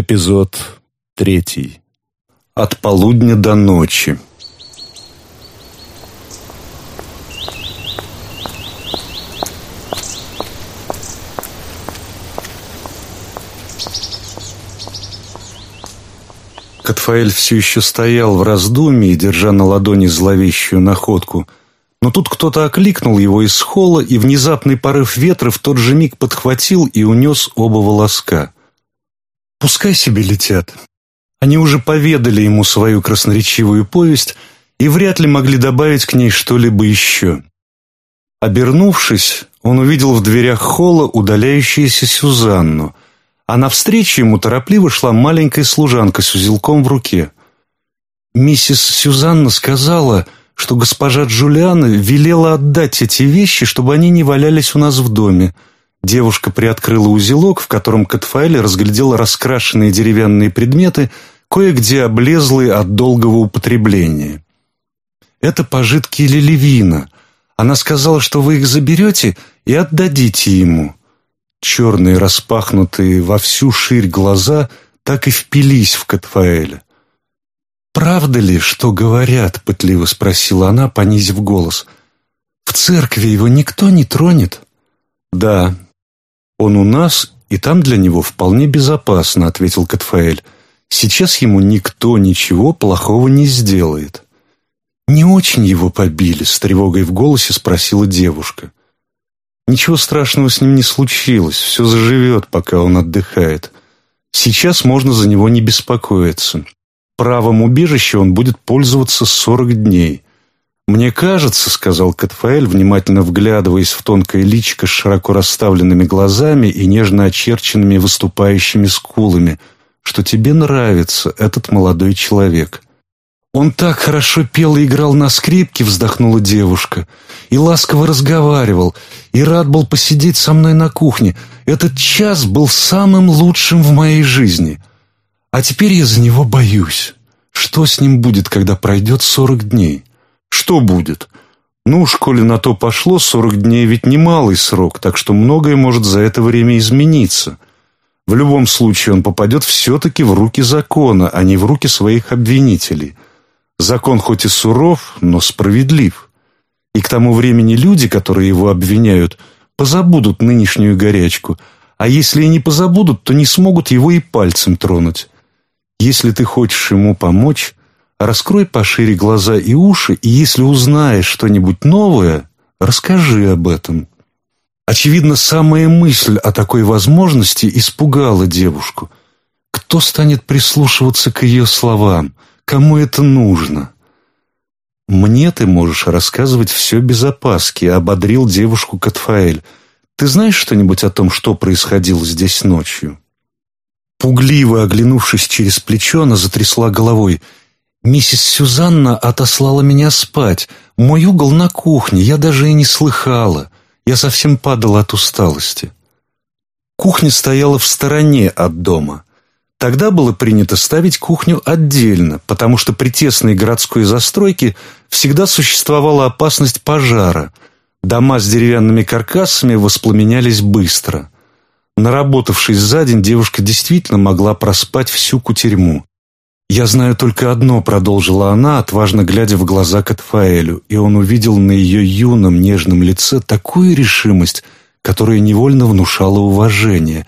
Эпизод третий. От полудня до ночи. Катфаэль все еще стоял в раздумье, держа на ладони зловещую находку. Но тут кто-то окликнул его из холла, и внезапный порыв ветра в тот же миг подхватил и унес оба волоска. Пускай себе летят. Они уже поведали ему свою красноречивую повесть и вряд ли могли добавить к ней что-либо еще. Обернувшись, он увидел в дверях холла удаляющуюся Сюзанну, а навстречу ему торопливо шла маленькая служанка с узелком в руке. Миссис Сюзанна сказала, что госпожа Джулиана велела отдать эти вещи, чтобы они не валялись у нас в доме – Девушка приоткрыла узелок, в котором Катфаэль разглядела раскрашенные деревянные предметы, кое-где облезлые от долгого употребления. «Это пожитки Лилевина. Она сказала, что вы их заберете и отдадите ему». Черные, распахнутые во всю ширь глаза так и впились в Катфаэля. «Правда ли, что говорят?» — пытливо спросила она, понизив голос. «В церкви его никто не тронет?» «Да, «Он у нас, и там для него вполне безопасно», — ответил Катфаэль. «Сейчас ему никто ничего плохого не сделает». «Не очень его побили?» — с тревогой в голосе спросила девушка. «Ничего страшного с ним не случилось, все заживет, пока он отдыхает. Сейчас можно за него не беспокоиться. Правом убежища он будет пользоваться сорок дней. «Мне кажется», — сказал Катфаэль, внимательно вглядываясь в тонкое личико с широко расставленными глазами и нежно очерченными выступающими скулами, «что тебе нравится этот молодой человек». «Он так хорошо пел и играл на скрипке», — вздохнула девушка, «и ласково разговаривал, и рад был посидеть со мной на кухне. Этот час был самым лучшим в моей жизни. А теперь я за него боюсь. Что с ним будет, когда пройдет сорок дней?» Что будет? Ну, в школе на то пошло, сорок дней ведь немалый срок, так что многое может за это время измениться. В любом случае он попадет все-таки в руки закона, а не в руки своих обвинителей. Закон хоть и суров, но справедлив. И к тому времени люди, которые его обвиняют, позабудут нынешнюю горячку, а если и не позабудут, то не смогут его и пальцем тронуть. Если ты хочешь ему помочь, Раскрой пошире глаза и уши, и если узнаешь что-нибудь новое, расскажи об этом. Очевидно, самая мысль о такой возможности испугала девушку. Кто станет прислушиваться к ее словам? Кому это нужно? «Мне ты можешь рассказывать все без опаски», — ободрил девушку Катфаэль. «Ты знаешь что-нибудь о том, что происходило здесь ночью?» Пугливо оглянувшись через плечо, она затрясла головой — Миссис Сюзанна отослала меня спать. Мой угол на кухне, я даже и не слыхала. Я совсем падала от усталости. Кухня стояла в стороне от дома. Тогда было принято ставить кухню отдельно, потому что при тесной городской застройке всегда существовала опасность пожара. Дома с деревянными каркасами воспламенялись быстро. Наработавшись за день, девушка действительно могла проспать всю кутерьму. «Я знаю только одно», — продолжила она, отважно глядя в глаза Катфаэлю, и он увидел на ее юном нежном лице такую решимость, которая невольно внушала уважение.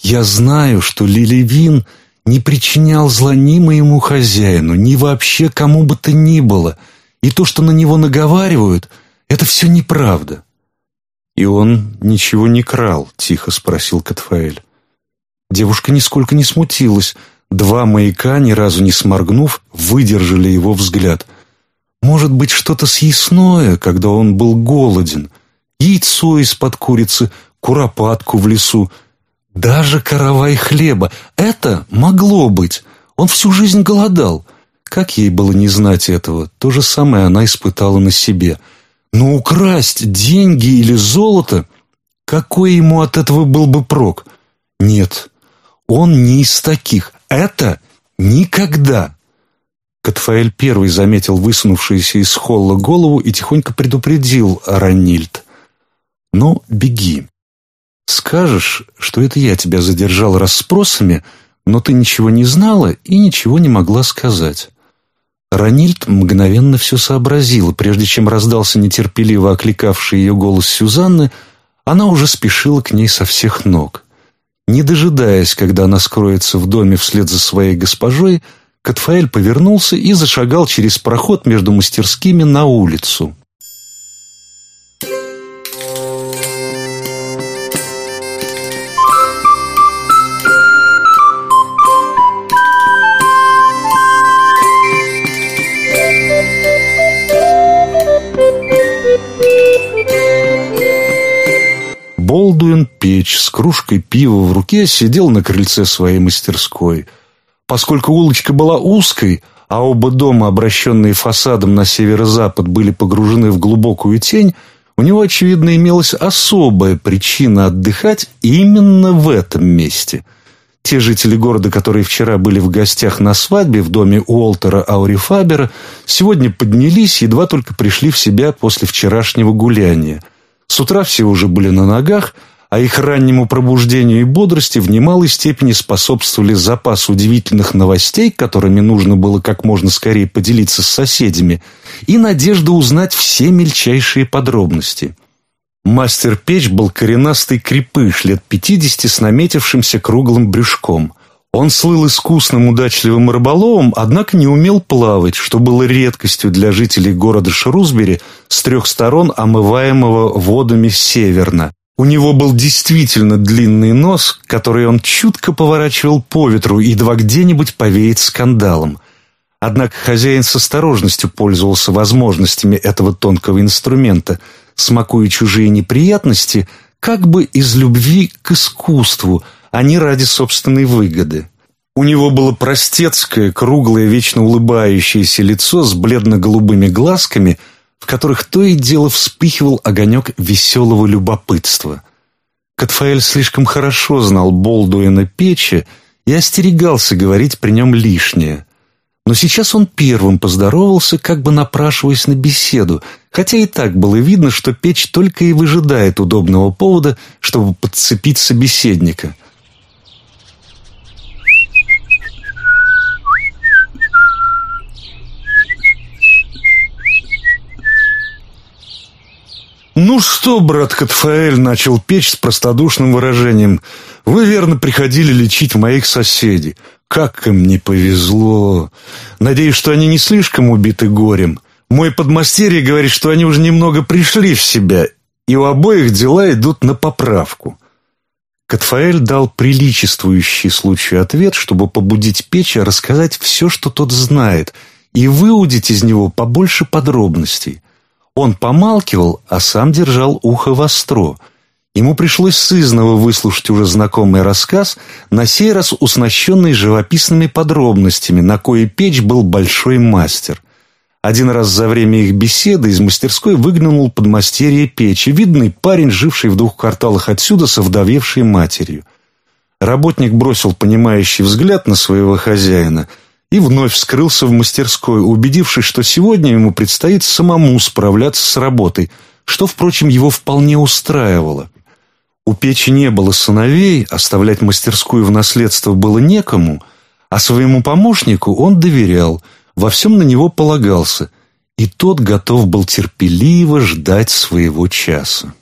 «Я знаю, что Лили Вин не причинял зла ни моему хозяину, ни вообще кому бы то ни было, и то, что на него наговаривают, это все неправда». «И он ничего не крал?» — тихо спросил Катфаэль. Девушка нисколько не смутилась — Два маяка, ни разу не сморгнув, выдержали его взгляд. Может быть, что-то съестное, когда он был голоден. Яйцо из-под курицы, куропатку в лесу, даже каравай хлеба. Это могло быть. Он всю жизнь голодал. Как ей было не знать этого? То же самое она испытала на себе. Но украсть деньги или золото, какой ему от этого был бы прок? Нет, он не из таких. Это никогда. Катфаэль первый заметил высунувшуюся из холла голову и тихонько предупредил Ранильд. «Ну, беги. Скажешь, что это я тебя задержал расспросами, но ты ничего не знала и ничего не могла сказать». Ранильд мгновенно все сообразила. Прежде чем раздался нетерпеливо окликавший ее голос Сюзанны, она уже спешила к ней со всех ног. Не дожидаясь, когда она скроется в доме вслед за своей госпожой, Катфаэль повернулся и зашагал через проход между мастерскими на улицу. Болдуин Печь с кружкой пива в руке сидел на крыльце своей мастерской. Поскольку улочка была узкой, а оба дома, обращенные фасадом на северо-запад, были погружены в глубокую тень, у него, очевидно, имелась особая причина отдыхать именно в этом месте. Те жители города, которые вчера были в гостях на свадьбе в доме Уолтера Аурифабера, сегодня поднялись, едва только пришли в себя после вчерашнего гуляния – с утра все уже были на ногах, а их раннему пробуждению и бодрости в немалой степени способствовали запас удивительных новостей, которыми нужно было как можно скорее поделиться с соседями, и надежда узнать все мельчайшие подробности. Мастер печь был коренастый крепыш лет пятидесяти с наметившимся круглым брюшком. Он слыл искусным удачливым рыболовом, однако не умел плавать, что было редкостью для жителей города Шрусбери с трех сторон омываемого водами северно. У него был действительно длинный нос, который он чутко поворачивал по ветру, едва где-нибудь повеет скандалом. Однако хозяин с осторожностью пользовался возможностями этого тонкого инструмента, смакуя чужие неприятности, как бы из любви к искусству – а не ради собственной выгоды. У него было простецкое, круглое, вечно улыбающееся лицо с бледно-голубыми глазками, в которых то и дело вспыхивал огонек веселого любопытства. Катфаэль слишком хорошо знал Болдуина Печи и остерегался говорить при нем лишнее. Но сейчас он первым поздоровался, как бы напрашиваясь на беседу, хотя и так было видно, что Печь только и выжидает удобного повода, чтобы подцепить собеседника — «Ну что, брат Катфаэль?» — начал печь с простодушным выражением. «Вы, верно, приходили лечить моих соседей. Как им не повезло! Надеюсь, что они не слишком убиты горем. Мой подмастерье говорит, что они уже немного пришли в себя, и у обоих дела идут на поправку». Катфаэль дал приличествующий случаю ответ, чтобы побудить Печа рассказать все, что тот знает, и выудить из него побольше подробностей. Он помалкивал, а сам держал ухо востро. Ему пришлось сызново выслушать уже знакомый рассказ, на сей раз уснащенный живописными подробностями, на кое печь был большой мастер. Один раз за время их беседы из мастерской выглянул подмастерье печи, видный парень, живший в двух кварталах отсюда со вдовевшей матерью. Работник бросил понимающий взгляд на своего хозяина – и вновь скрылся в мастерской, убедившись, что сегодня ему предстоит самому справляться с работой, что, впрочем, его вполне устраивало. У печи не было сыновей, оставлять мастерскую в наследство было некому, а своему помощнику он доверял, во всем на него полагался, и тот готов был терпеливо ждать своего часа.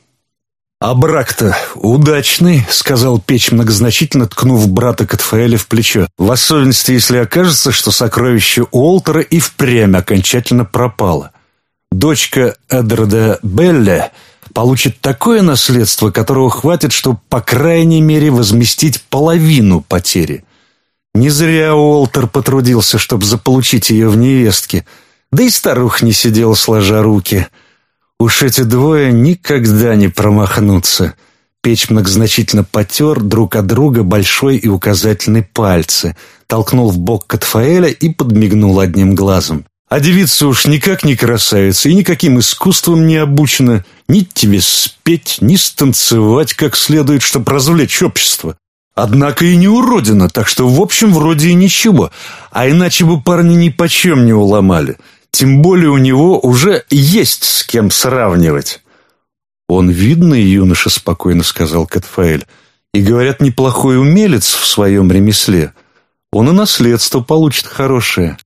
«А брак-то удачный», — сказал Печь, многозначительно ткнув брата Катфаэля в плечо. «В особенности, если окажется, что сокровище Уолтера и впрямь окончательно пропало. Дочка Эддарда Белля получит такое наследство, которого хватит, чтобы, по крайней мере, возместить половину потери. Не зря Уолтер потрудился, чтобы заполучить ее в невестке, да и старух не сидел сложа руки». Уж эти двое никогда не промахнутся. Печь многозначительно потер друг от друга большой и указательный пальцы, толкнул в бок Катфаэля и подмигнул одним глазом. А девица уж никак не красавица и никаким искусством не обучена. Ни тебе спеть, ни станцевать как следует, чтобы развлечь общество. Однако и не уродина, так что в общем вроде и ничего. А иначе бы парни ни почем не уломали. Тем более у него уже есть с кем сравнивать. «Он видный юноша», — спокойно сказал Катфаэль, «и, говорят, неплохой умелец в своем ремесле. он и наследство получит хорошее.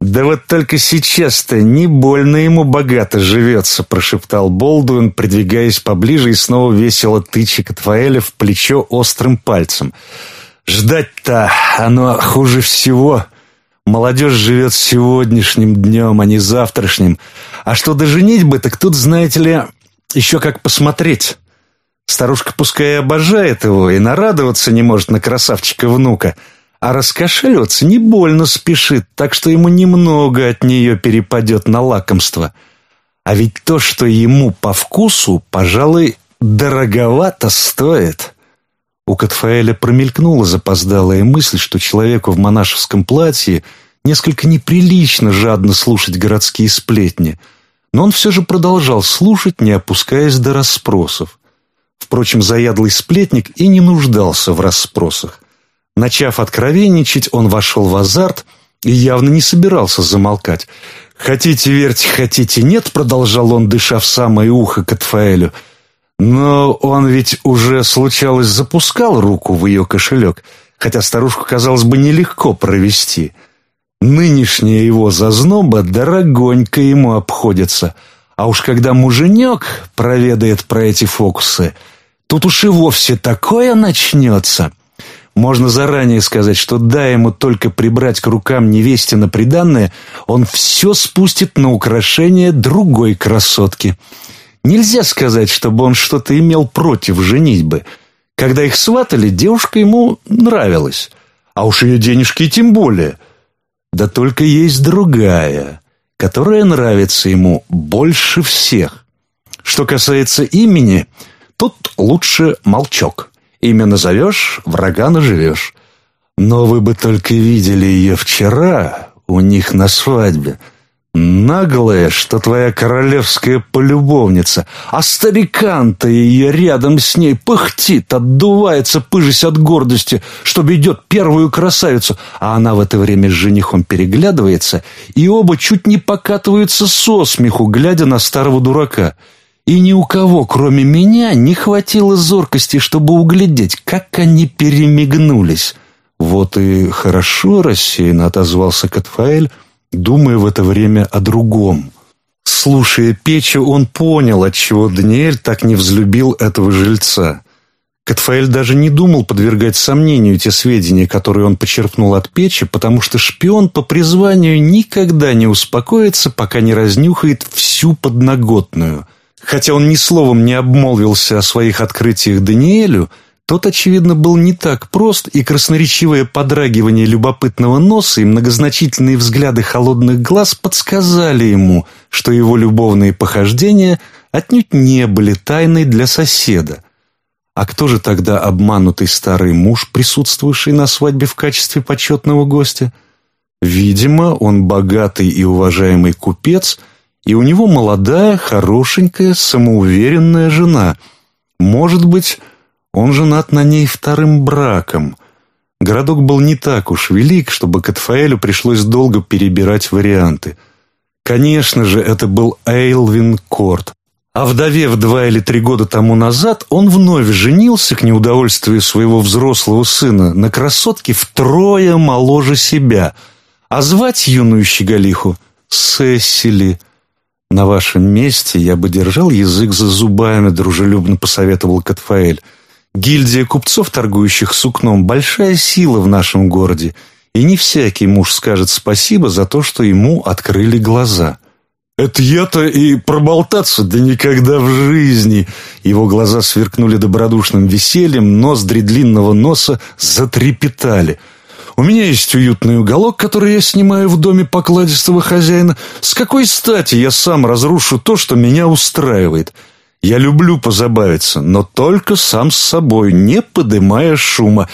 «Да вот только сейчас-то не больно ему богато живется», — прошептал Болдуин, придвигаясь поближе и снова весело тыча Катфаэля в плечо острым пальцем. «Ждать-то оно хуже всего. Молодежь живет сегодняшним днем, а не завтрашним. А что до женитьбы, так тут, знаете ли, еще как посмотреть». Старушка пускай и обожает его, и нарадоваться не может на красавчика-внука, а раскошеливаться не больно спешит, так что ему немного от нее перепадет на лакомство. А ведь то, что ему по вкусу, пожалуй, дороговато стоит. У Катфаэля промелькнула запоздалая мысль, что человеку в монашеском платье несколько неприлично жадно слушать городские сплетни, но он все же продолжал слушать, не опускаясь до расспросов. Впрочем, заядлый сплетник и не нуждался в расспросах. Начав откровенничать, он вошел в азарт и явно не собирался замолкать. «Хотите верьте, хотите нет», — продолжал он, дыша в самое ухо Катфаэлю. Но он ведь уже, случалось, запускал руку в ее кошелек, хотя старушку, казалось бы, нелегко провести. Нынешняя его зазноба дорогонько ему обходится, а уж когда муженек проведает про эти фокусы, тут уж и вовсе такое начнется — можно заранее сказать, что дай ему только прибрать к рукам невесте на приданное, он все спустит на украшение другой красотки. Нельзя сказать, чтобы он что-то имел против женитьбы. Когда их сватали, девушка ему нравилась. А уж ее денежки тем более. Да только есть другая, которая нравится ему больше всех. Что касается имени, тут лучше молчок. Имя назовешь, врага наживешь. Но вы бы только видели ее вчера у них на свадьбе. Наглая, что твоя королевская полюбовница, а старикан-то ее рядом с ней пыхтит, отдувается, пыжись от гордости, что ведет первую красавицу, а она в это время с женихом переглядывается, и оба чуть не покатываются со смеху, глядя на старого дурака — и ни у кого, кроме меня, не хватило зоркости, чтобы углядеть, как они перемигнулись. Вот и хорошо рассеянно отозвался Катфаэль, думая в это время о другом. Слушая Печу, он понял, отчего Даниэль так не взлюбил этого жильца. Катфаэль даже не думал подвергать сомнению те сведения, которые он почерпнул от Печи, потому что шпион по призванию никогда не успокоится, пока не разнюхает всю подноготную – Хотя он ни словом не обмолвился о своих открытиях Даниэлю, тот, очевидно, был не так прост, и красноречивое подрагивание любопытного носа и многозначительные взгляды холодных глаз подсказали ему, что его любовные похождения отнюдь не были тайной для соседа. А кто же тогда обманутый старый муж, присутствовавший на свадьбе в качестве почетного гостя? Видимо, он богатый и уважаемый купец – и у него молодая, хорошенькая, самоуверенная жена. Может быть, он женат на ней вторым браком. Городок был не так уж велик, чтобы Катфаэлю пришлось долго перебирать варианты. Конечно же, это был Эйлвин Корт. А вдовев два или три года тому назад, он вновь женился к неудовольствию своего взрослого сына на красотке втрое моложе себя, а звать юную щеголиху Сесили – «На вашем месте я бы держал язык за зубами», — дружелюбно посоветовал Катфаэль. «Гильдия купцов, торгующих сукном, большая сила в нашем городе, и не всякий муж скажет спасибо за то, что ему открыли глаза». «Это я-то и проболтаться, да никогда в жизни!» Его глаза сверкнули добродушным весельем, ноздри длинного носа затрепетали — у меня есть уютный уголок, который я снимаю в доме покладистого хозяина. С какой стати я сам разрушу то, что меня устраивает? Я люблю позабавиться, но только сам с собой, не подымая шума.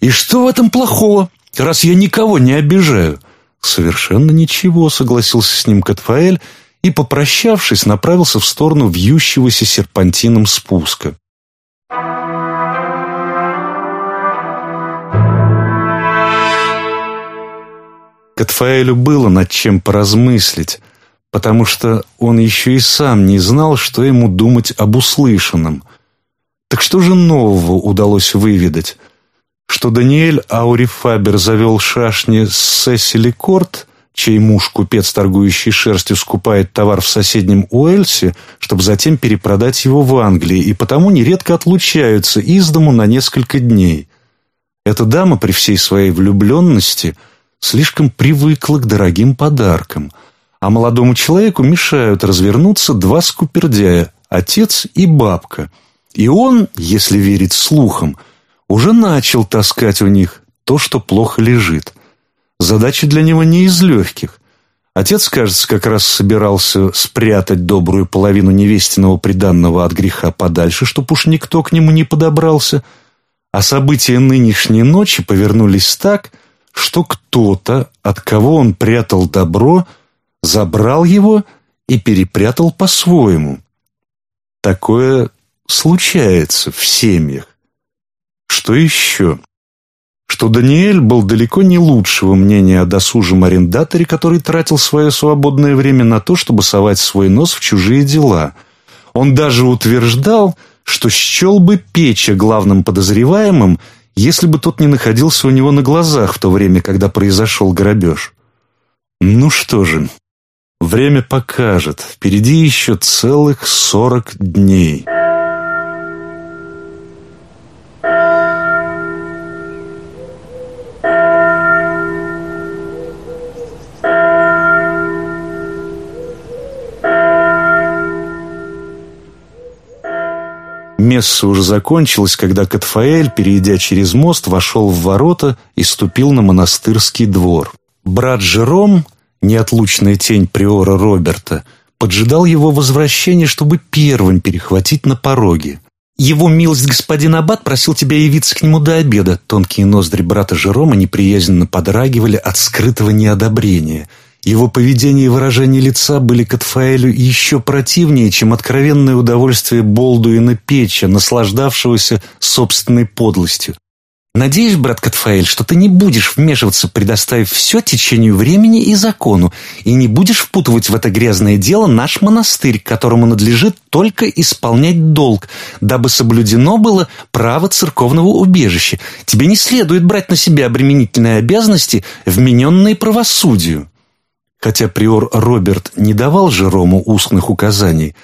И что в этом плохого, раз я никого не обижаю?» «Совершенно ничего», — согласился с ним Катфаэль и, попрощавшись, направился в сторону вьющегося серпантином спуска. Катфаэлю было над чем поразмыслить, потому что он еще и сам не знал, что ему думать об услышанном. Так что же нового удалось выведать? что Даниэль Аурифабер завел шашни с Сесили Корт, чей муж, купец, торгующий шерстью, скупает товар в соседнем Уэльсе, чтобы затем перепродать его в Англии, и потому нередко отлучаются из дому на несколько дней. Эта дама при всей своей влюбленности слишком привыкла к дорогим подаркам, а молодому человеку мешают развернуться два скупердяя, отец и бабка. И он, если верить слухам, уже начал таскать у них то, что плохо лежит. Задача для него не из легких. Отец, кажется, как раз собирался спрятать добрую половину невестиного приданного от греха подальше, чтоб уж никто к нему не подобрался – а события нынешней ночи повернулись так, что кто-то, от кого он прятал добро, забрал его и перепрятал по-своему. Такое случается в семьях. Что еще? Что Даниэль был далеко не лучшего мнения о досужем арендаторе, который тратил свое свободное время на то, чтобы совать свой нос в чужие дела. Он даже утверждал, что счел бы Печа главным подозреваемым, если бы тот не находился у него на глазах в то время, когда произошел грабеж. Ну что же, время покажет. Впереди еще целых сорок дней». Месса уже закончилась, когда Катфаэль, перейдя через мост, вошел в ворота и ступил на монастырский двор. Брат Жером, неотлучная тень приора Роберта, поджидал его возвращения, чтобы первым перехватить на пороге. «Его милость господин Аббат просил тебя явиться к нему до обеда». Тонкие ноздри брата Жерома неприязненно подрагивали от скрытого неодобрения – его поведение и выражение лица были Катфаэлю еще противнее, чем откровенное удовольствие Болдуина Печа, наслаждавшегося собственной подлостью. «Надеюсь, брат Катфаэль, что ты не будешь вмешиваться, предоставив все течению времени и закону, и не будешь впутывать в это грязное дело наш монастырь, которому надлежит только исполнять долг, дабы соблюдено было право церковного убежища. Тебе не следует брать на себя обременительные обязанности, вмененные правосудию». Хотя приор Роберт не давал Жерому устных указаний,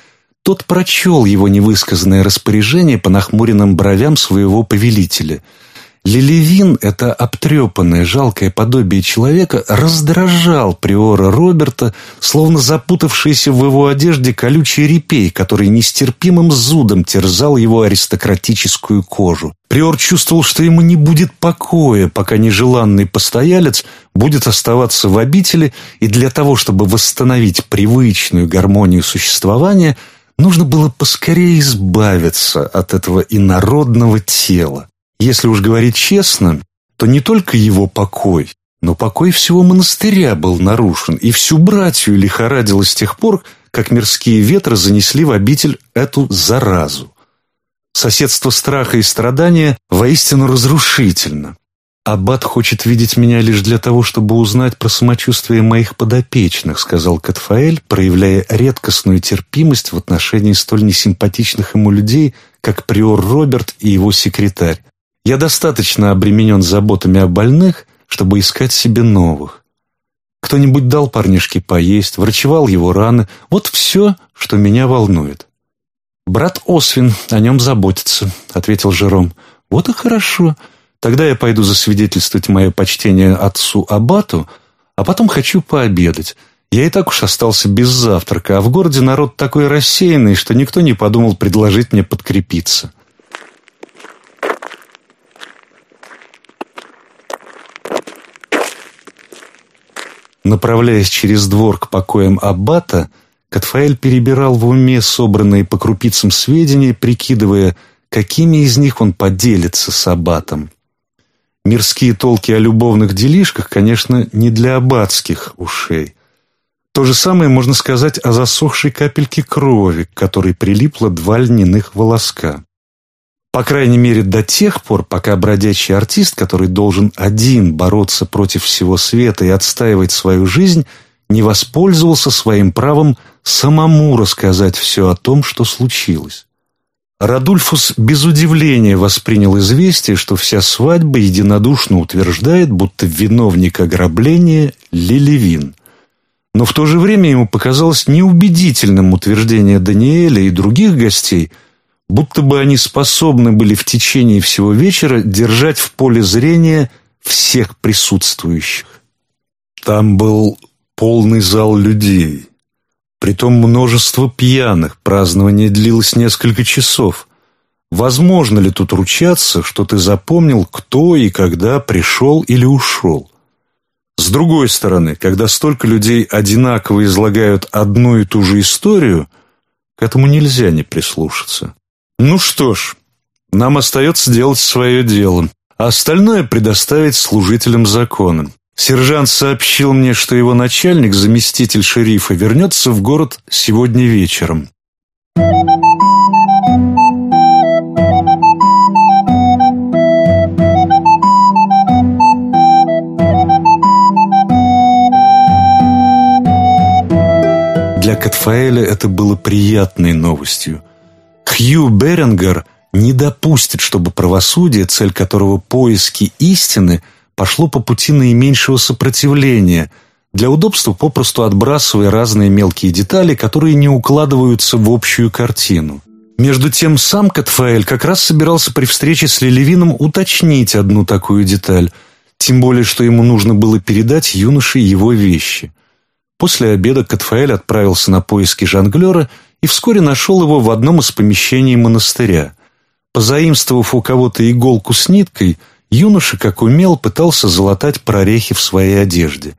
тот прочел его невысказанное распоряжение по нахмуренным бровям своего повелителя – Лилевин, это обтрепанное, жалкое подобие человека, раздражал приора Роберта, словно запутавшийся в его одежде колючий репей, который нестерпимым зудом терзал его аристократическую кожу. Приор чувствовал, что ему не будет покоя, пока нежеланный постоялец будет оставаться в обители, и для того, чтобы восстановить привычную гармонию существования, нужно было поскорее избавиться от этого инородного тела. Если уж говорить честно, то не только его покой, но покой всего монастыря был нарушен, и всю братью лихорадило с тех пор, как мирские ветры занесли в обитель эту заразу. Соседство страха и страдания воистину разрушительно. «Аббат хочет видеть меня лишь для того, чтобы узнать про самочувствие моих подопечных», сказал Катфаэль, проявляя редкостную терпимость в отношении столь несимпатичных ему людей, как приор Роберт и его секретарь. Я достаточно обременен заботами о больных, чтобы искать себе новых. Кто-нибудь дал парнишке поесть, врачевал его раны. Вот все, что меня волнует. «Брат Освин о нем заботится», — ответил Жером. «Вот и хорошо. Тогда я пойду засвидетельствовать мое почтение отцу Абату, а потом хочу пообедать. Я и так уж остался без завтрака, а в городе народ такой рассеянный, что никто не подумал предложить мне подкрепиться». Направляясь через двор к покоям аббата, Катфаэль перебирал в уме собранные по крупицам сведения, прикидывая, какими из них он поделится с аббатом. Мирские толки о любовных делишках, конечно, не для аббатских ушей. То же самое можно сказать о засохшей капельке крови, к которой прилипло два льняных волоска. По крайней мере, до тех пор, пока бродячий артист, который должен один бороться против всего света и отстаивать свою жизнь, не воспользовался своим правом самому рассказать все о том, что случилось. Радульфус без удивления воспринял известие, что вся свадьба единодушно утверждает, будто виновник ограбления – Лилевин. Но в то же время ему показалось неубедительным утверждение Даниэля и других гостей, будто бы они способны были в течение всего вечера держать в поле зрения всех присутствующих. Там был полный зал людей – Притом множество пьяных, празднование длилось несколько часов. Возможно ли тут ручаться, что ты запомнил, кто и когда пришел или ушел? С другой стороны, когда столько людей одинаково излагают одну и ту же историю, к этому нельзя не прислушаться. Ну что ж, нам остается делать свое дело, а остальное предоставить служителям закона. Сержант сообщил мне, что его начальник, заместитель шерифа, вернется в город сегодня вечером. Для Катфаэля это было приятной новостью. Хью Берингер не допустит, чтобы правосудие, цель которого поиски истины – пошло по пути наименьшего сопротивления, для удобства попросту отбрасывая разные мелкие детали, которые не укладываются в общую картину. Между тем сам Катфаэль как раз собирался при встрече с Лелевином уточнить одну такую деталь, тем более, что ему нужно было передать юноше его вещи. После обеда Катфаэль отправился на поиски жонглера и вскоре нашел его в одном из помещений монастыря. Позаимствовав у кого-то иголку с ниткой – Юноша, как умел, пытался залатать прорехи в своей одежде.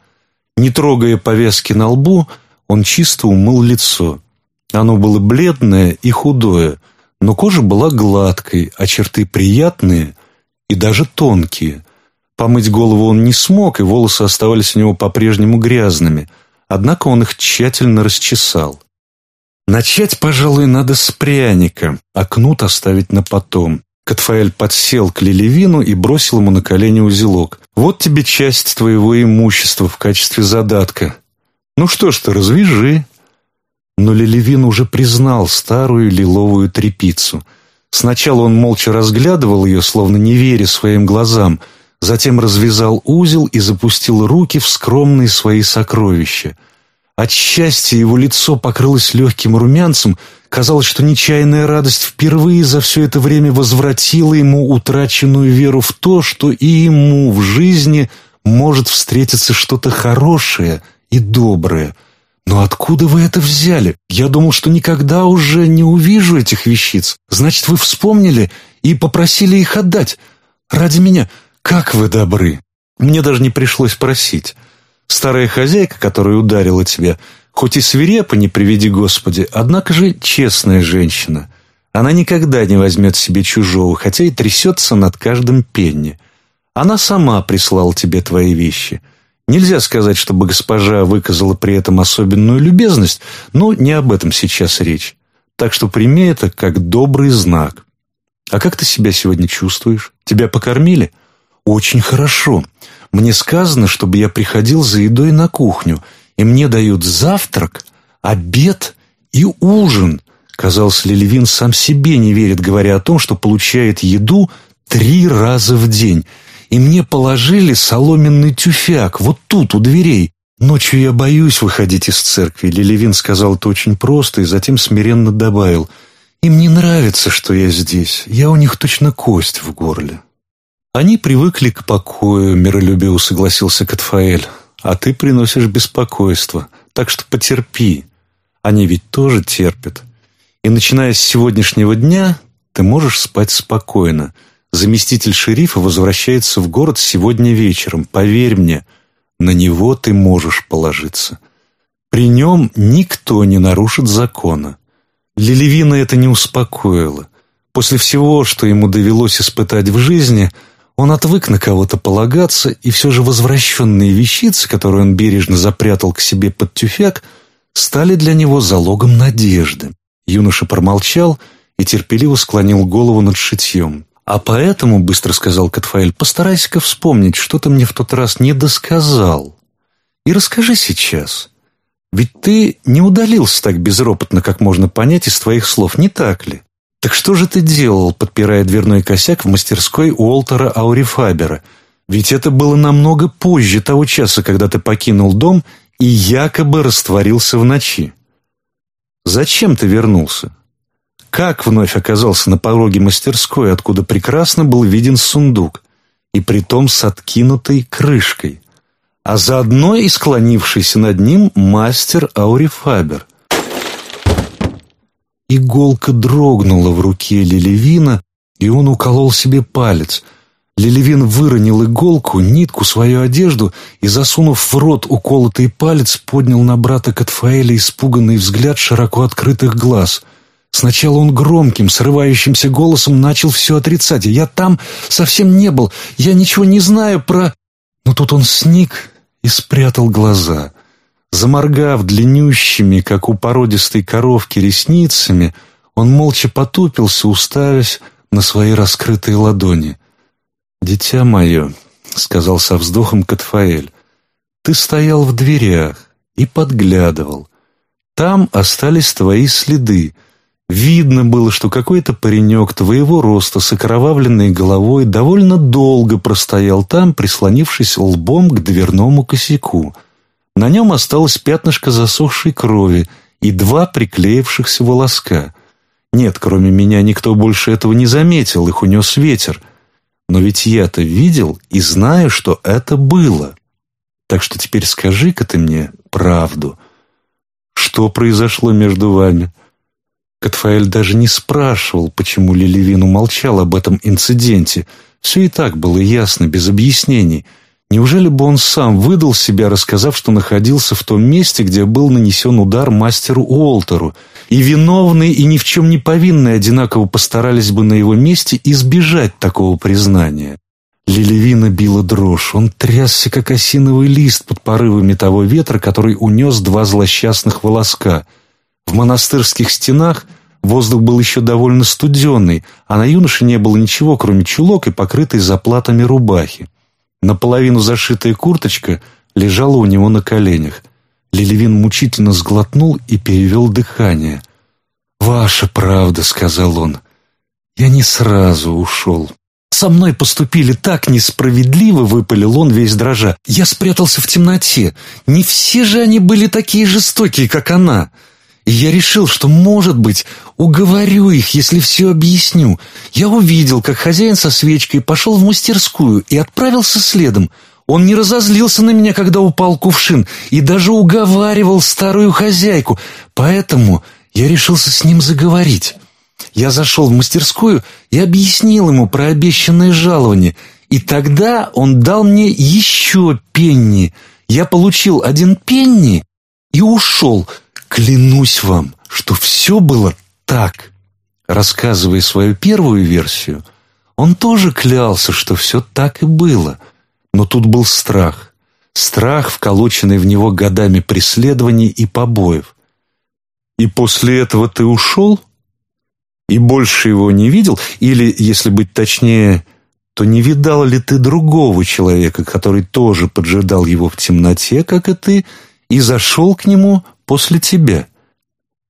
Не трогая повязки на лбу, он чисто умыл лицо. Оно было бледное и худое, но кожа была гладкой, а черты приятные и даже тонкие. Помыть голову он не смог, и волосы оставались у него по-прежнему грязными, однако он их тщательно расчесал. Начать, пожалуй, надо с пряника, а кнут оставить на потом. Катфаэль подсел к Лилевину и бросил ему на колени узелок. «Вот тебе часть твоего имущества в качестве задатка. Ну что ж ты, развяжи». Но Лилевин уже признал старую лиловую трепицу. Сначала он молча разглядывал ее, словно не веря своим глазам, затем развязал узел и запустил руки в скромные свои сокровища. От счастья его лицо покрылось легким румянцем, Казалось, что нечаянная радость впервые за все это время возвратила ему утраченную веру в то, что и ему в жизни может встретиться что-то хорошее и доброе. «Но откуда вы это взяли? Я думал, что никогда уже не увижу этих вещиц. Значит, вы вспомнили и попросили их отдать. Ради меня. Как вы добры!» Мне даже не пришлось просить. Старая хозяйка, которая ударила тебя, Хоть и свирепо, не приведи Господи, однако же честная женщина. Она никогда не возьмет себе чужого, хотя и трясется над каждым пенни. Она сама прислала тебе твои вещи. Нельзя сказать, чтобы госпожа выказала при этом особенную любезность, но не об этом сейчас речь. Так что прими это как добрый знак. А как ты себя сегодня чувствуешь? Тебя покормили? Очень хорошо. Мне сказано, чтобы я приходил за едой на кухню – и мне дают завтрак, обед и ужин. Казалось, Лельвин сам себе не верит, говоря о том, что получает еду три раза в день. И мне положили соломенный тюфяк вот тут, у дверей. Ночью я боюсь выходить из церкви. Лелевин сказал это очень просто и затем смиренно добавил. Им не нравится, что я здесь. Я у них точно кость в горле. Они привыкли к покою, миролюбиво согласился Катфаэль а ты приносишь беспокойство, так что потерпи. Они ведь тоже терпят. И начиная с сегодняшнего дня ты можешь спать спокойно. Заместитель шерифа возвращается в город сегодня вечером. Поверь мне, на него ты можешь положиться. При нем никто не нарушит закона. Лилевина это не успокоило. После всего, что ему довелось испытать в жизни – он отвык на кого-то полагаться, и все же возвращенные вещицы, которые он бережно запрятал к себе под тюфяк, стали для него залогом надежды. Юноша промолчал и терпеливо склонил голову над шитьем. «А поэтому, — быстро сказал Катфаэль, — постарайся-ка вспомнить, что ты мне в тот раз не досказал. И расскажи сейчас. Ведь ты не удалился так безропотно, как можно понять из твоих слов, не так ли? Так что же ты делал, подпирая дверной косяк в мастерской Уолтера Аурифабера? Ведь это было намного позже того часа, когда ты покинул дом и якобы растворился в ночи. Зачем ты вернулся? Как вновь оказался на пороге мастерской, откуда прекрасно был виден сундук, и притом с откинутой крышкой, а заодно и склонившийся над ним мастер Аурифабер – Иголка дрогнула в руке Лилевина, и он уколол себе палец. Лилевин выронил иголку, нитку, свою одежду и, засунув в рот уколотый палец, поднял на брата Катфаэля испуганный взгляд широко открытых глаз. Сначала он громким, срывающимся голосом начал все отрицать. «Я там совсем не был, я ничего не знаю про...» Но тут он сник и спрятал глаза. Заморгав длиннющими, как у породистой коровки, ресницами, он молча потупился, уставясь на свои раскрытые ладони. «Дитя мое», — сказал со вздохом Катфаэль, — «ты стоял в дверях и подглядывал. Там остались твои следы. Видно было, что какой-то паренек твоего роста с окровавленной головой довольно долго простоял там, прислонившись лбом к дверному косяку». На нем осталось пятнышко засохшей крови и два приклеившихся волоска. Нет, кроме меня никто больше этого не заметил, их унес ветер. Но ведь я-то видел и знаю, что это было. Так что теперь скажи-ка ты мне правду. Что произошло между вами?» Катфаэль даже не спрашивал, почему Лилевин умолчал об этом инциденте. Все и так было ясно, без объяснений — Неужели бы он сам выдал себя, рассказав, что находился в том месте, где был нанесен удар мастеру Уолтеру, и виновные и ни в чем не повинные одинаково постарались бы на его месте избежать такого признания? Лилевина била дрожь, он трясся, как осиновый лист под порывами того ветра, который унес два злосчастных волоска. В монастырских стенах воздух был еще довольно студенный, а на юноше не было ничего, кроме чулок и покрытой заплатами рубахи. Наполовину зашитая курточка лежала у него на коленях. Лилевин мучительно сглотнул и перевел дыхание. «Ваша правда», — сказал он. «Я не сразу ушел. Со мной поступили так несправедливо», — выпалил он весь дрожа. «Я спрятался в темноте. Не все же они были такие жестокие, как она. И я решил, что, может быть, уговорю их, если все объясню. Я увидел, как хозяин со свечкой пошел в мастерскую и отправился следом. Он не разозлился на меня, когда упал кувшин, и даже уговаривал старую хозяйку, поэтому я решился с ним заговорить. Я зашел в мастерскую и объяснил ему про обещанное жалование, и тогда он дал мне еще пенни. Я получил один пенни и ушел — Клянусь вам, что все было так. Рассказывая свою первую версию, он тоже клялся, что все так и было. Но тут был страх. Страх, вколоченный в него годами преследований и побоев. «И после этого ты ушел? И больше его не видел? Или, если быть точнее, то не видал ли ты другого человека, который тоже поджидал его в темноте, как и ты, и зашел к нему после тебя?»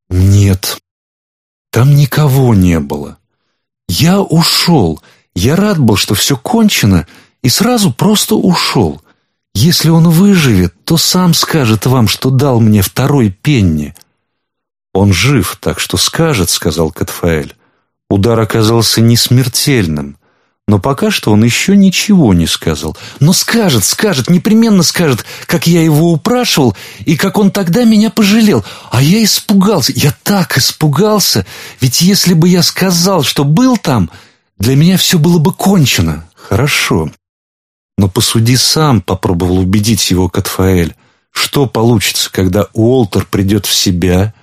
«Нет, там никого не было. Я ушел. Я рад был, что все кончено, и сразу просто ушел. Если он выживет, то сам скажет вам, что дал мне второй пенни». «Он жив, так что скажет», — сказал Катфаэль. Удар оказался не смертельным. Но пока что он еще ничего не сказал. Но скажет, скажет, непременно скажет, как я его упрашивал, и как он тогда меня пожалел. А я испугался, я так испугался. Ведь если бы я сказал, что был там, для меня все было бы кончено. Хорошо. Но посуди сам, попробовал убедить его Катфаэль. Что получится, когда Уолтер придет в себя,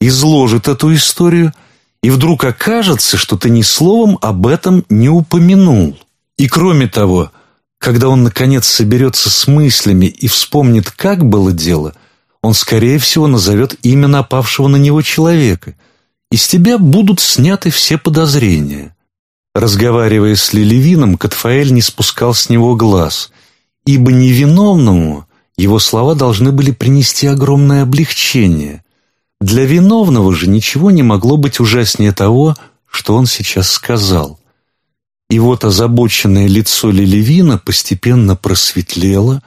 изложит эту историю — и вдруг окажется, что ты ни словом об этом не упомянул. И кроме того, когда он, наконец, соберется с мыслями и вспомнит, как было дело, он, скорее всего, назовет имя напавшего на него человека, и с тебя будут сняты все подозрения. Разговаривая с Лилевином, Катфаэль не спускал с него глаз, ибо невиновному его слова должны были принести огромное облегчение, для виновного же ничего не могло быть ужаснее того, что он сейчас сказал. И вот озабоченное лицо Лелевина постепенно просветлело,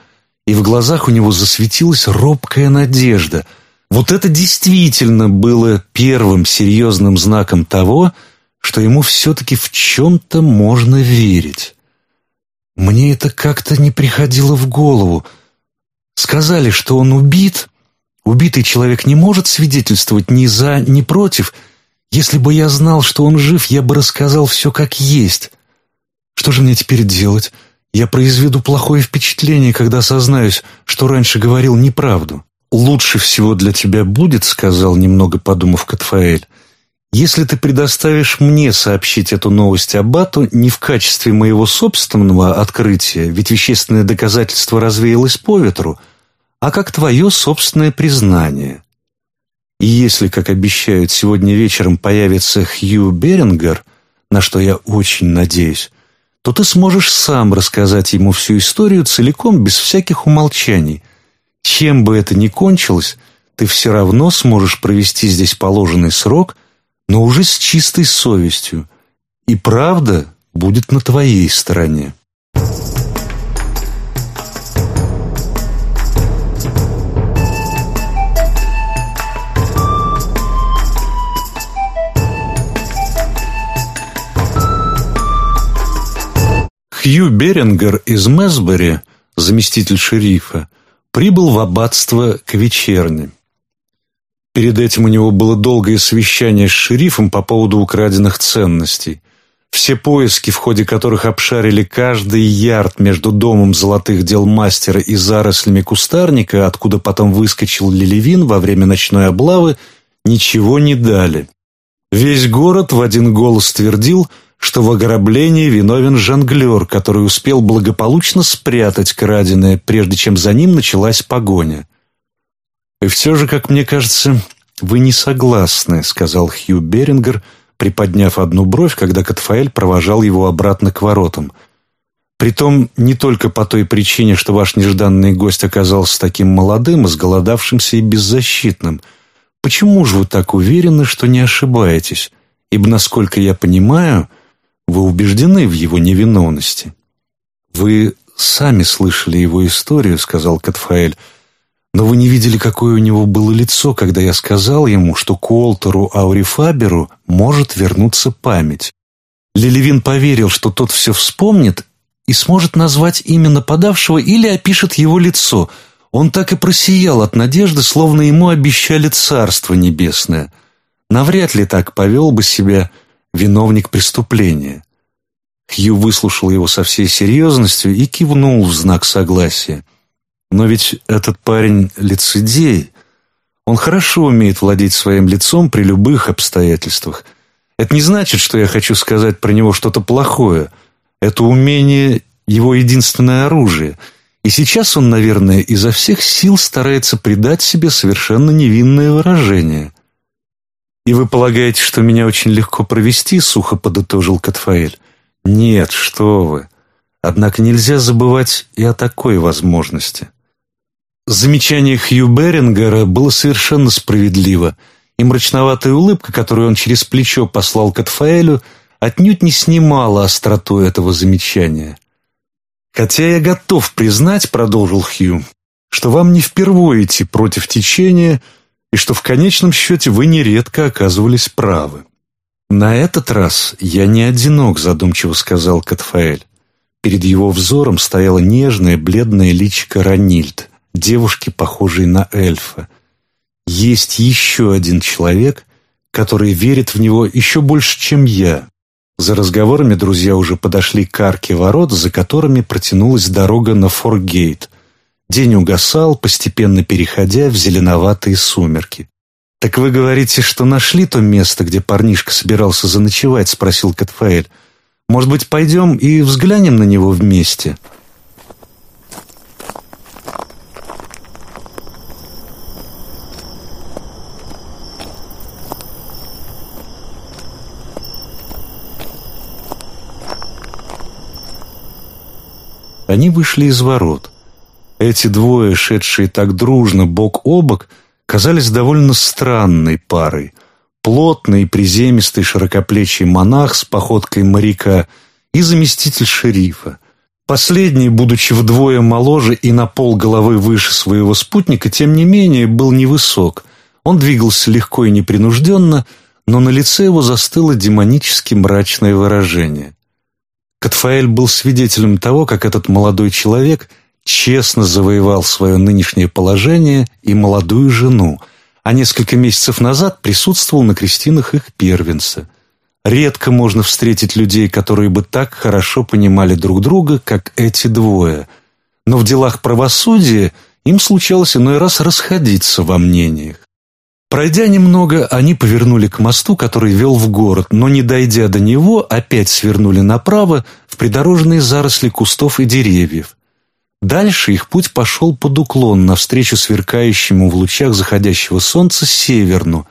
и в глазах у него засветилась робкая надежда. Вот это действительно было первым серьезным знаком того, что ему все-таки в чем-то можно верить. Мне это как-то не приходило в голову. Сказали, что он убит. Убитый человек не может свидетельствовать ни за, ни против. Если бы я знал, что он жив, я бы рассказал все как есть. Что же мне теперь делать? Я произведу плохое впечатление, когда осознаюсь, что раньше говорил неправду. «Лучше всего для тебя будет, — сказал, немного подумав Катфаэль, если ты предоставишь мне сообщить эту новость Аббату не в качестве моего собственного открытия, ведь вещественное доказательство развеялось по ветру, а как твое собственное признание. И если, как обещают, сегодня вечером появится Хью Берингер, на что я очень надеюсь, то ты сможешь сам рассказать ему всю историю целиком, без всяких умолчаний. Чем бы это ни кончилось, ты все равно сможешь провести здесь положенный срок – но уже с чистой совестью, и правда будет на твоей стороне. Хью Берингер из Месбери, заместитель шерифа, прибыл в аббатство к вечерне. Перед этим у него было долгое совещание с шерифом по поводу украденных ценностей. Все поиски, в ходе которых обшарили каждый ярд между домом золотых дел мастера и зарослями кустарника, откуда потом выскочил Лилевин во время ночной облавы, ничего не дали. Весь город в один голос твердил, что в ограблении виновен жонглер, который успел благополучно спрятать краденое, прежде чем за ним началась погоня. «И все же, как мне кажется, вы не согласны», — сказал Хью Берингер, приподняв одну бровь, когда Катфаэль провожал его обратно к воротам. «Притом не только по той причине, что ваш нежданный гость оказался таким молодым, изголодавшимся и беззащитным. Почему же вы так уверены, что не ошибаетесь? Ибо, насколько я понимаю, вы убеждены в его невиновности». «Вы сами слышали его историю», — сказал Катфаэль, — но вы не видели, какое у него было лицо, когда я сказал ему, что к Аурифаберу может вернуться память. Лилевин поверил, что тот все вспомнит и сможет назвать имя нападавшего или опишет его лицо. Он так и просиял от надежды, словно ему обещали Царство Небесное. Навряд ли так повел бы себя виновник преступления. Хью выслушал его со всей серьезностью и кивнул в знак согласия. Но ведь этот парень лицедей. Он хорошо умеет владеть своим лицом при любых обстоятельствах. Это не значит, что я хочу сказать про него что-то плохое. Это умение – его единственное оружие. И сейчас он, наверное, изо всех сил старается придать себе совершенно невинное выражение. «И вы полагаете, что меня очень легко провести?» – сухо подытожил Катфаэль. «Нет, что вы. Однако нельзя забывать и о такой возможности. Замечание Хью Берингера было совершенно справедливо, и мрачноватая улыбка, которую он через плечо послал Катфаэлю, отнюдь не снимала остроту этого замечания. «Хотя я готов признать, — продолжил Хью, — что вам не впервые идти против течения, и что в конечном счете вы нередко оказывались правы». «На этот раз я не одинок», — задумчиво сказал Катфаэль. Перед его взором стояла нежная, бледная личико Ранильд — девушки, похожей на эльфа. Есть еще один человек, который верит в него еще больше, чем я. За разговорами друзья уже подошли к арке ворот, за которыми протянулась дорога на Форгейт. День угасал, постепенно переходя в зеленоватые сумерки. «Так вы говорите, что нашли то место, где парнишка собирался заночевать?» — спросил Катфаэль. «Может быть, пойдем и взглянем на него вместе?» Они вышли из ворот. Эти двое, шедшие так дружно бок о бок, казались довольно странной парой. плотный, приземистый, широкоплечий монах с походкой моряка и заместитель шерифа. Последний, будучи вдвое моложе и на пол головы выше своего спутника, тем не менее был невысок. Он двигался легко и непринужденно, но на лице его застыло демонически мрачное выражение. Катфаэль был свидетелем того, как этот молодой человек честно завоевал свое нынешнее положение и молодую жену – а несколько месяцев назад присутствовал на крестинах их первенца. Редко можно встретить людей, которые бы так хорошо понимали друг друга, как эти двое. Но в делах правосудия им случалось иной раз расходиться во мнениях. Пройдя немного, они повернули к мосту, который вел в город, но, не дойдя до него, опять свернули направо в придорожные заросли кустов и деревьев. Дальше их путь пошел под уклон, навстречу сверкающему в лучах заходящего солнца северну.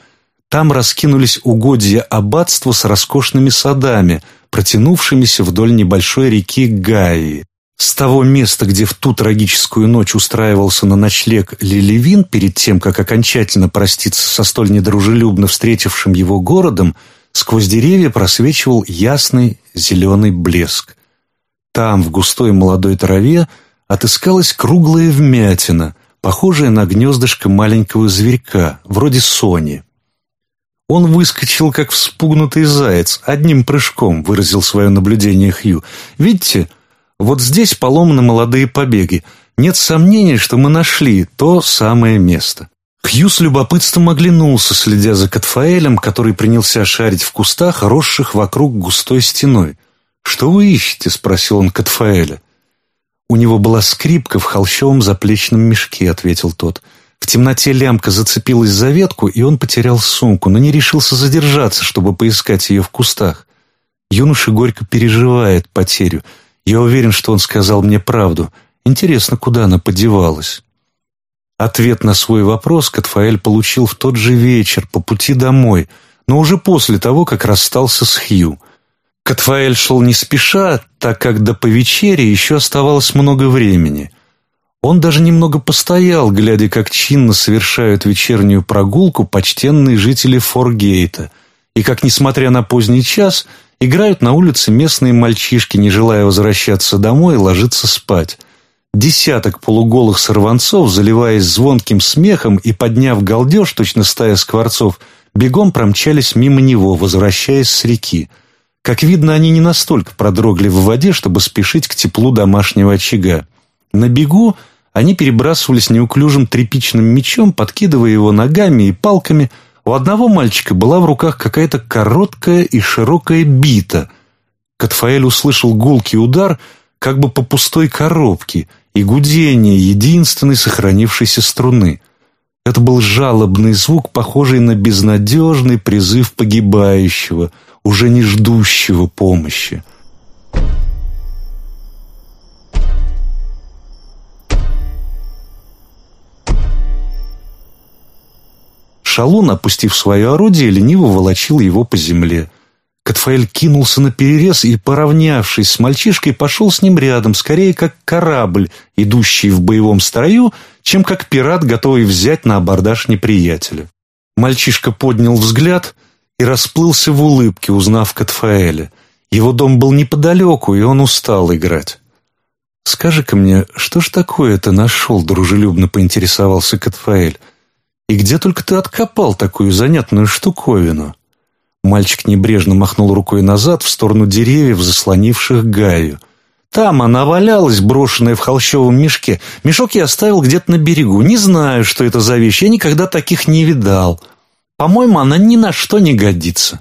Там раскинулись угодья аббатства с роскошными садами, протянувшимися вдоль небольшой реки Гаи. С того места, где в ту трагическую ночь устраивался на ночлег Лилевин перед тем, как окончательно проститься со столь недружелюбно встретившим его городом, сквозь деревья просвечивал ясный зеленый блеск. Там, в густой молодой траве, отыскалась круглая вмятина, похожая на гнездышко маленького зверька, вроде сони. Он выскочил, как вспугнутый заяц, одним прыжком выразил свое наблюдение Хью. «Видите, вот здесь поломаны молодые побеги. Нет сомнений, что мы нашли то самое место». Хью с любопытством оглянулся, следя за Катфаэлем, который принялся шарить в кустах, росших вокруг густой стеной. «Что вы ищете?» — спросил он Катфаэля. «У него была скрипка в холщовом заплечном мешке», — ответил тот. В темноте лямка зацепилась за ветку, и он потерял сумку, но не решился задержаться, чтобы поискать ее в кустах. Юноша горько переживает потерю. Я уверен, что он сказал мне правду. Интересно, куда она подевалась? Ответ на свой вопрос Катфаэль получил в тот же вечер, по пути домой, но уже после того, как расстался с Хью — Катфаэль шел не спеша, так как до повечерия еще оставалось много времени. Он даже немного постоял, глядя, как чинно совершают вечернюю прогулку почтенные жители Форгейта, и как, несмотря на поздний час, играют на улице местные мальчишки, не желая возвращаться домой и ложиться спать. Десяток полуголых сорванцов, заливаясь звонким смехом и подняв галдеж, точно стая скворцов, бегом промчались мимо него, возвращаясь с реки – как видно, они не настолько продрогли в воде, чтобы спешить к теплу домашнего очага. На бегу они перебрасывались неуклюжим тряпичным мечом, подкидывая его ногами и палками. У одного мальчика была в руках какая-то короткая и широкая бита. Катфаэль услышал гулкий удар, как бы по пустой коробке, и гудение единственной сохранившейся струны. Это был жалобный звук, похожий на безнадежный призыв погибающего — уже не ждущего помощи. Шалун, опустив свое орудие, лениво волочил его по земле. Катфаэль кинулся на перерез и, поравнявшись с мальчишкой, пошел с ним рядом, скорее как корабль, идущий в боевом строю, чем как пират, готовый взять на абордаж неприятеля. Мальчишка поднял взгляд и расплылся в улыбке, узнав Катфаэля. Его дом был неподалеку, и он устал играть. «Скажи-ка мне, что ж такое ты нашел?» — дружелюбно поинтересовался Катфаэль. «И где только ты откопал такую занятную штуковину?» Мальчик небрежно махнул рукой назад в сторону деревьев, заслонивших Гаю. «Там она валялась, брошенная в холщовом мешке. Мешок я оставил где-то на берегу. Не знаю, что это за вещь. Я никогда таких не видал». По-моему, она ни на что не годится.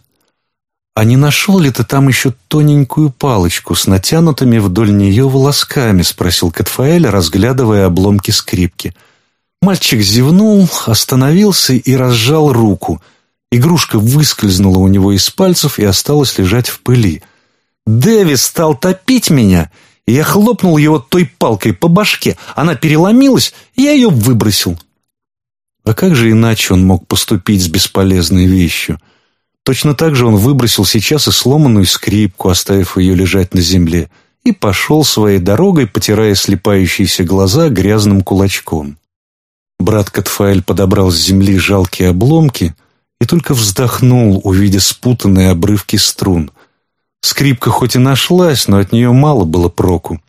А не нашел ли ты там еще тоненькую палочку с натянутыми вдоль нее волосками?» — спросил Катфаэль, разглядывая обломки скрипки. Мальчик зевнул, остановился и разжал руку. Игрушка выскользнула у него из пальцев и осталась лежать в пыли. «Дэви стал топить меня!» и я хлопнул его той палкой по башке. Она переломилась, и я ее выбросил. А как же иначе он мог поступить с бесполезной вещью? Точно так же он выбросил сейчас и сломанную скрипку, оставив ее лежать на земле, и пошел своей дорогой, потирая слепающиеся глаза грязным кулачком. Брат Катфаэль подобрал с земли жалкие обломки и только вздохнул, увидя спутанные обрывки струн. Скрипка хоть и нашлась, но от нее мало было проку.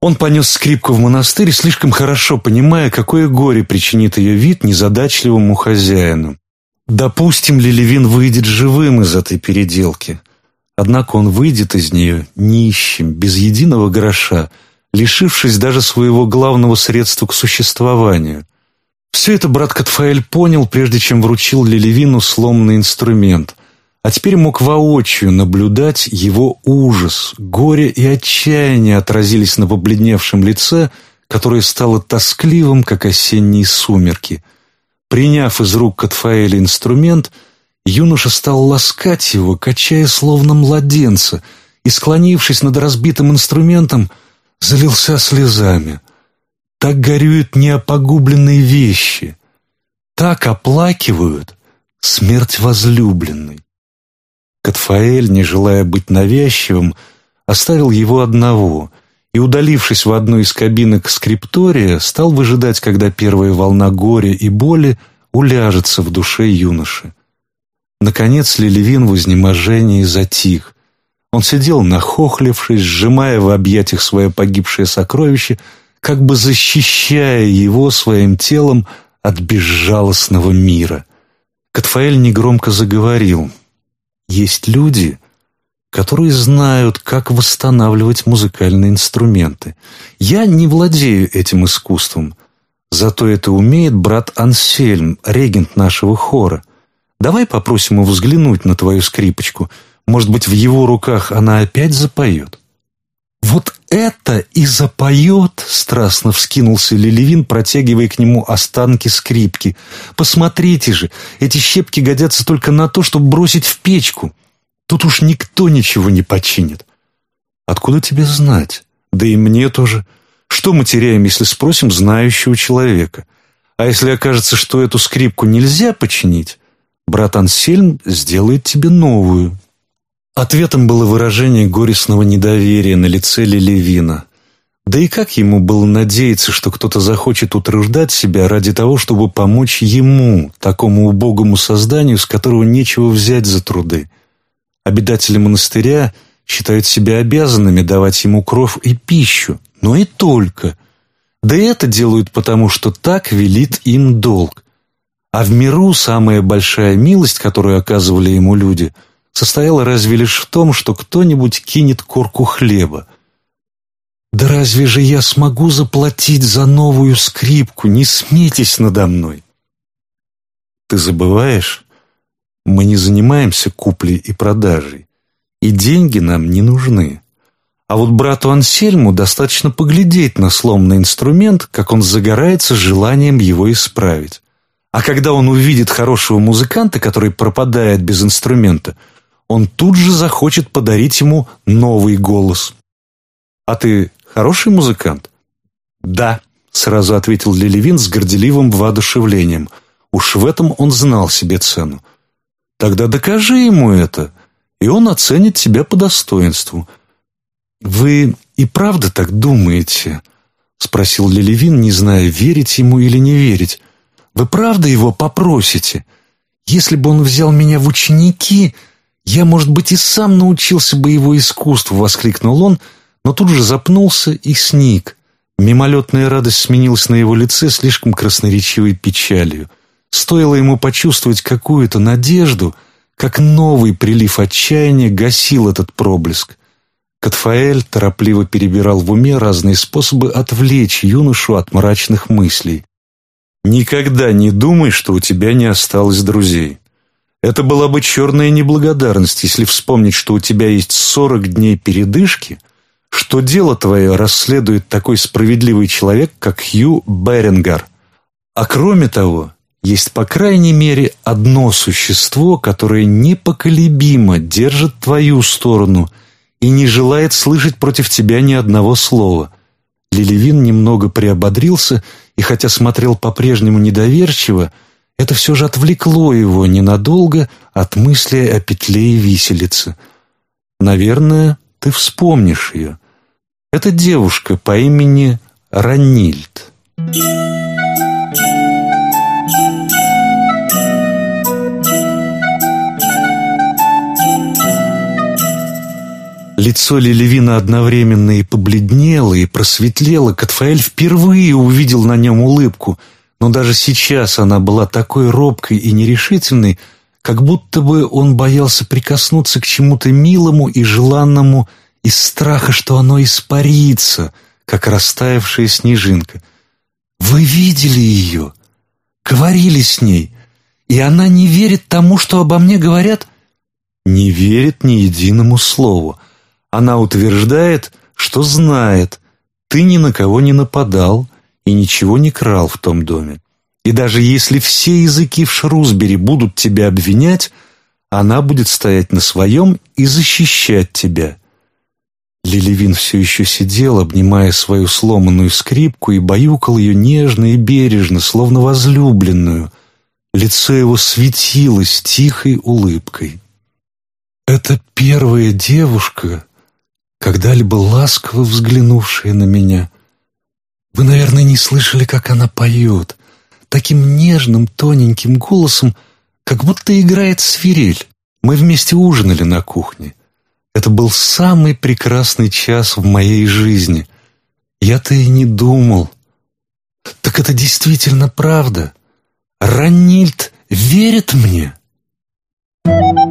Он понес скрипку в монастырь, слишком хорошо понимая, какое горе причинит ее вид незадачливому хозяину. Допустим, Лилевин выйдет живым из этой переделки. Однако он выйдет из нее нищим, без единого гроша, лишившись даже своего главного средства к существованию. Все это брат Катфаэль понял, прежде чем вручил Лилевину сломанный инструмент, а теперь мог воочию наблюдать его ужас, горе и отчаяние отразились на побледневшем лице, которое стало тоскливым, как осенние сумерки. Приняв из рук Катфаэля инструмент, юноша стал ласкать его, качая словно младенца, и, склонившись над разбитым инструментом, залился слезами. Так горюют неопогубленные вещи, так оплакивают смерть возлюбленной. Катфаэль, не желая быть навязчивым, оставил его одного и, удалившись в одну из кабинок скриптория, стал выжидать, когда первая волна горя и боли уляжется в душе юноши. Наконец Лилевин в изнеможении затих. Он сидел нахохлившись, сжимая в объятиях свое погибшее сокровище, как бы защищая его своим телом от безжалостного мира. Катфаэль негромко заговорил. Есть люди, которые знают, как восстанавливать музыкальные инструменты. Я не владею этим искусством, зато это умеет брат Ансельм, регент нашего хора. Давай попросим его взглянуть на твою скрипочку. Может быть, в его руках она опять запоет?» «Вот это и запоет!» — страстно вскинулся Лилевин, протягивая к нему останки скрипки. «Посмотрите же, эти щепки годятся только на то, чтобы бросить в печку. Тут уж никто ничего не починит». «Откуда тебе знать? Да и мне тоже. Что мы теряем, если спросим знающего человека? А если окажется, что эту скрипку нельзя починить, брат Ансельм сделает тебе новую, Ответом было выражение горестного недоверия на лице Лилевина. Да и как ему было надеяться, что кто-то захочет утруждать себя ради того, чтобы помочь ему, такому убогому созданию, с которого нечего взять за труды? Обитатели монастыря считают себя обязанными давать ему кровь и пищу, но и только. Да и это делают потому, что так велит им долг. А в миру самая большая милость, которую оказывали ему люди – состояла разве лишь в том, что кто-нибудь кинет корку хлеба. «Да разве же я смогу заплатить за новую скрипку? Не смейтесь надо мной!» «Ты забываешь, мы не занимаемся куплей и продажей, и деньги нам не нужны. А вот брату Ансельму достаточно поглядеть на сломанный инструмент, как он загорается желанием его исправить. А когда он увидит хорошего музыканта, который пропадает без инструмента – он тут же захочет подарить ему новый голос. «А ты хороший музыкант?» «Да», — сразу ответил Лелевин с горделивым воодушевлением. Уж в этом он знал себе цену. «Тогда докажи ему это, и он оценит тебя по достоинству». «Вы и правда так думаете?» — спросил Лелевин, не зная, верить ему или не верить. «Вы правда его попросите? Если бы он взял меня в ученики...» «Я, может быть, и сам научился бы его искусству!» — воскликнул он, но тут же запнулся и сник. Мимолетная радость сменилась на его лице слишком красноречивой печалью. Стоило ему почувствовать какую-то надежду, как новый прилив отчаяния гасил этот проблеск. Катфаэль торопливо перебирал в уме разные способы отвлечь юношу от мрачных мыслей. «Никогда не думай, что у тебя не осталось друзей. Это была бы черная неблагодарность, если вспомнить, что у тебя есть сорок дней передышки, что дело твое расследует такой справедливый человек, как Хью Берингар. А кроме того, есть по крайней мере одно существо, которое непоколебимо держит твою сторону и не желает слышать против тебя ни одного слова. Лилевин немного приободрился и, хотя смотрел по-прежнему недоверчиво, это все же отвлекло его ненадолго от мысли о петле и виселице. Наверное, ты вспомнишь ее. Это девушка по имени Ранильд. Лицо Лилевина одновременно и побледнело, и просветлело. Катфаэль впервые увидел на нем улыбку — но даже сейчас она была такой робкой и нерешительной, как будто бы он боялся прикоснуться к чему-то милому и желанному из страха, что оно испарится, как растаявшая снежинка. «Вы видели ее? Говорили с ней, и она не верит тому, что обо мне говорят?» «Не верит ни единому слову. Она утверждает, что знает, ты ни на кого не нападал и ничего не крал в том доме. И даже если все языки в Шрусбери будут тебя обвинять, она будет стоять на своем и защищать тебя. Лилевин все еще сидел, обнимая свою сломанную скрипку, и баюкал ее нежно и бережно, словно возлюбленную. Лицо его светилось тихой улыбкой. «Это первая девушка, когда-либо ласково взглянувшая на меня. Вы, наверное, не слышали, как она поет таким нежным, тоненьким голосом, как будто играет свирель. Мы вместе ужинали на кухне. Это был самый прекрасный час в моей жизни. Я-то и не думал. Так это действительно правда. Ранильд верит мне. Thank you.